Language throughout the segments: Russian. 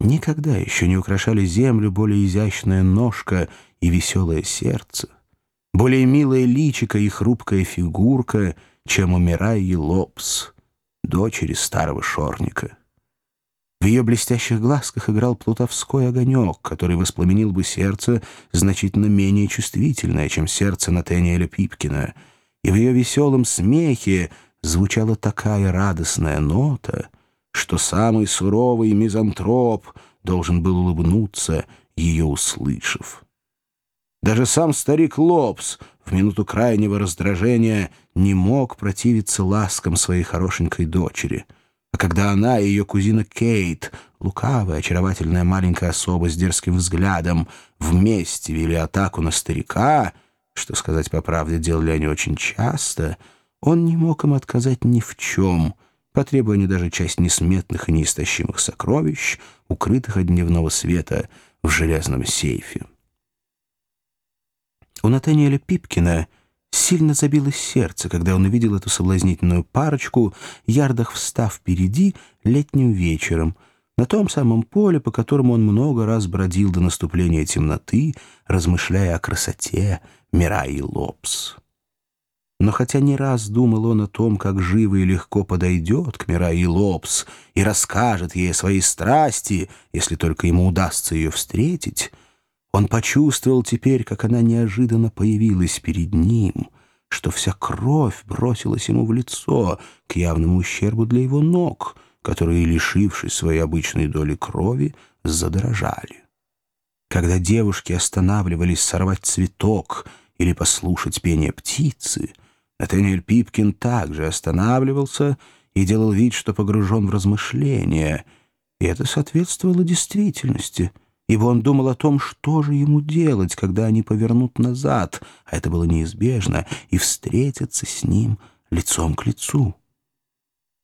Никогда еще не украшали землю более изящная ножка и веселое сердце, более милая личико и хрупкая фигурка, чем у Мирайи Лопс, дочери старого шорника. В ее блестящих глазках играл плутовской огонек, который воспламенил бы сердце значительно менее чувствительное, чем сердце Натаниэля Пипкина, и в ее веселом смехе звучала такая радостная нота, что самый суровый мизантроп должен был улыбнуться, ее услышав. Даже сам старик Лобс в минуту крайнего раздражения не мог противиться ласкам своей хорошенькой дочери — а когда она и ее кузина Кейт, лукавая, очаровательная маленькая особа с дерзким взглядом, вместе вели атаку на старика, что, сказать по правде, делали они очень часто, он не мог им отказать ни в чем, потребуя не даже часть несметных и неистощимых сокровищ, укрытых от дневного света в железном сейфе. У Натаниэля Пипкина — Сильно забилось сердце, когда он увидел эту соблазнительную парочку, ярдах встав впереди летним вечером, на том самом поле, по которому он много раз бродил до наступления темноты, размышляя о красоте Мираи Лопс. Но хотя не раз думал он о том, как живо и легко подойдет к Мираи Лопс и расскажет ей о своей страсти, если только ему удастся ее встретить, он почувствовал теперь, как она неожиданно появилась перед ним, что вся кровь бросилась ему в лицо к явному ущербу для его ног, которые, лишившись своей обычной доли крови, задрожали. Когда девушки останавливались сорвать цветок или послушать пение птицы, Натаниэль Пипкин также останавливался и делал вид, что погружен в размышления, и это соответствовало действительности — ибо он думал о том, что же ему делать, когда они повернут назад, а это было неизбежно, и встретятся с ним лицом к лицу.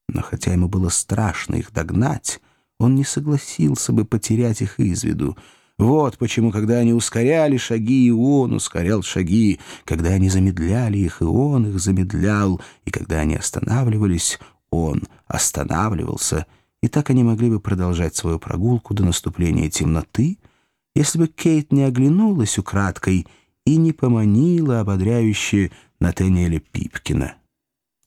Но хотя ему было страшно их догнать, он не согласился бы потерять их из виду. Вот почему, когда они ускоряли шаги, и он ускорял шаги, когда они замедляли их, и он их замедлял, и когда они останавливались, он останавливался — и так они могли бы продолжать свою прогулку до наступления темноты, если бы Кейт не оглянулась украдкой и не поманила ободряюще Натаниэля Пипкина.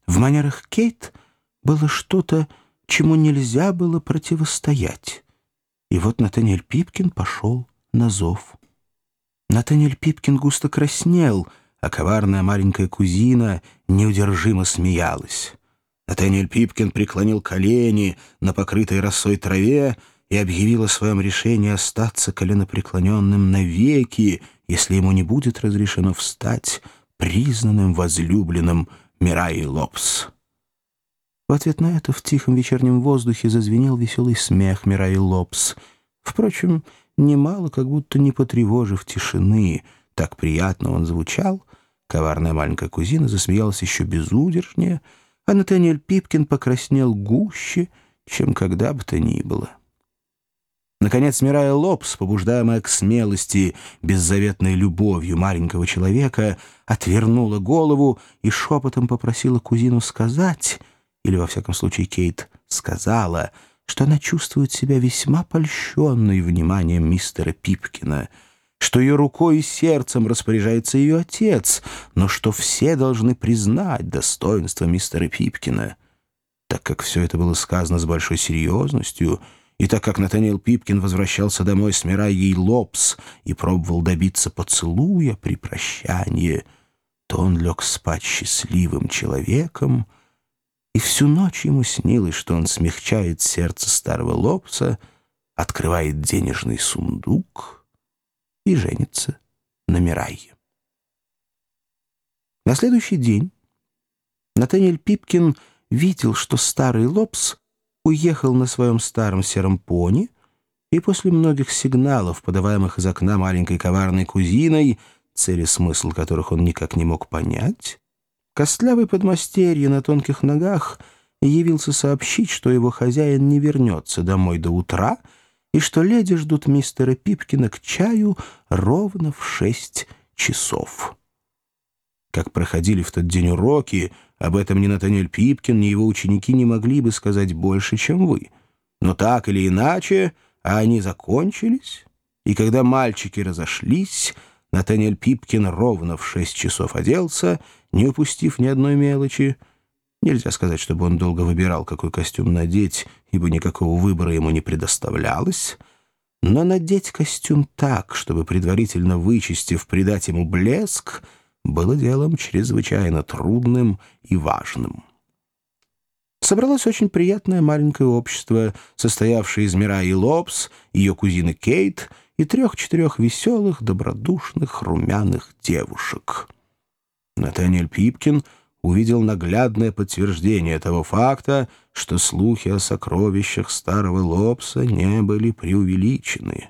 В манерах Кейт было что-то, чему нельзя было противостоять. И вот Натаниэль Пипкин пошел на зов. Натаниэль Пипкин густо краснел, а коварная маленькая кузина неудержимо смеялась. Натаниэль Пипкин преклонил колени на покрытой росой траве и объявил о своем решении остаться коленопреклоненным навеки, если ему не будет разрешено встать признанным возлюбленным Мираи Лопс. В ответ на это в тихом вечернем воздухе зазвенел веселый смех Мираи Лопс. Впрочем, немало, как будто не потревожив тишины, так приятно он звучал. Коварная маленькая кузина засмеялась еще безудержнее — а Натаниэль Пипкин покраснел гуще, чем когда бы то ни было. Наконец, Мирая Лопс, побуждаемая к смелости беззаветной любовью маленького человека, отвернула голову и шепотом попросила кузину сказать, или, во всяком случае, Кейт сказала, что она чувствует себя весьма польщенной вниманием мистера Пипкина — что ее рукой и сердцем распоряжается ее отец, но что все должны признать достоинство мистера Пипкина. Так как все это было сказано с большой серьезностью, и так как Натаниэл Пипкин возвращался домой, смирая ей лобс, и пробовал добиться поцелуя при прощании, то он лег спать счастливым человеком, и всю ночь ему снилось, что он смягчает сердце старого лобса, открывает денежный сундук — и женится на Мирайе. На следующий день Натаниэль Пипкин видел, что старый Лопс уехал на своем старом сером пони, и после многих сигналов, подаваемых из окна маленькой коварной кузиной, цели смысл которых он никак не мог понять, костлявый подмастерье на тонких ногах явился сообщить, что его хозяин не вернется домой до утра — и что леди ждут мистера Пипкина к чаю ровно в шесть часов. Как проходили в тот день уроки, об этом ни Натаниэль Пипкин, ни его ученики не могли бы сказать больше, чем вы. Но так или иначе, а они закончились, и когда мальчики разошлись, Натаниэль Пипкин ровно в шесть часов оделся, не упустив ни одной мелочи. Нельзя сказать, чтобы он долго выбирал, какой костюм надеть, ибо никакого выбора ему не предоставлялось. Но надеть костюм так, чтобы, предварительно вычистив, придать ему блеск, было делом чрезвычайно трудным и важным. Собралось очень приятное маленькое общество, состоявшее из Мираи Лобс, ее кузины Кейт и трех-четырех веселых, добродушных, румяных девушек. Натаниэль Пипкин увидел наглядное подтверждение того факта, что слухи о сокровищах старого Лобса не были преувеличены.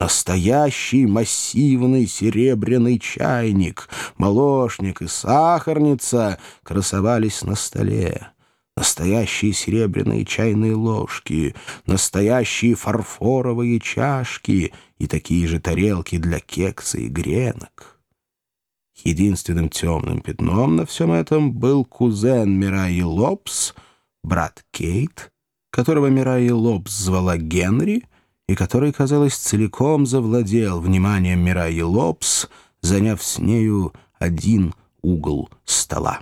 Настоящий массивный серебряный чайник, молочник и сахарница красовались на столе настоящие серебряные чайные ложки, настоящие фарфоровые чашки и такие же тарелки для кекса и гренок. Единственным темным пятном на всем этом был кузен Мираи Лобс, брат Кейт, которого Мираи Лобс звала Генри, и который, казалось, целиком завладел вниманием Мираи Лобс, заняв с нею один угол стола.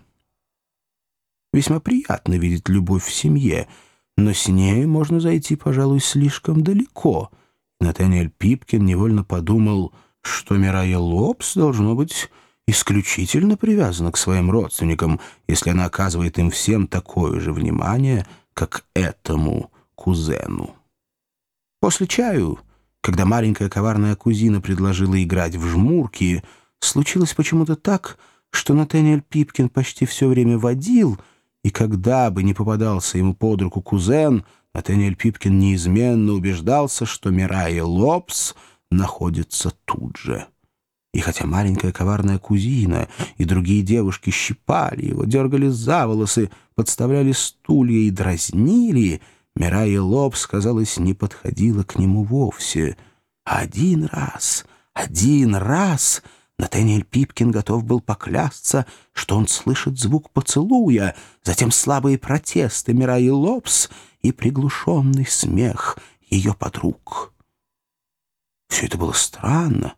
Весьма приятно видеть любовь в семье, но с ней можно зайти, пожалуй, слишком далеко. Натаниэль Пипкин невольно подумал, что Мирая Лобс, должно быть, исключительно привязана к своим родственникам, если она оказывает им всем такое же внимание, как этому кузену. После чаю, когда маленькая коварная кузина предложила играть в жмурки, случилось почему-то так, что Натаниэль Пипкин почти все время водил — и когда бы не попадался ему под руку кузен, Натаниэль Пипкин неизменно убеждался, что Мирайя Лобс находится тут же. И хотя маленькая коварная кузина и другие девушки щипали его, дергали за волосы, подставляли стулья и дразнили, Мирайя Лобс, казалось, не подходила к нему вовсе. Один раз, один раз Натаниэль Пипкин готов был поклясться, что он слышит звук поцелуя, затем слабые протесты Мираи Лобс и приглушенный смех ее подруг. Все это было странно,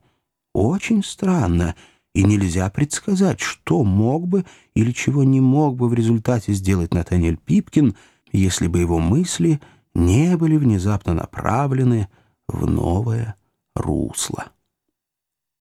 очень странно, и нельзя предсказать, что мог бы или чего не мог бы в результате сделать Натаниэль Пипкин, если бы его мысли не были внезапно направлены в новое русло.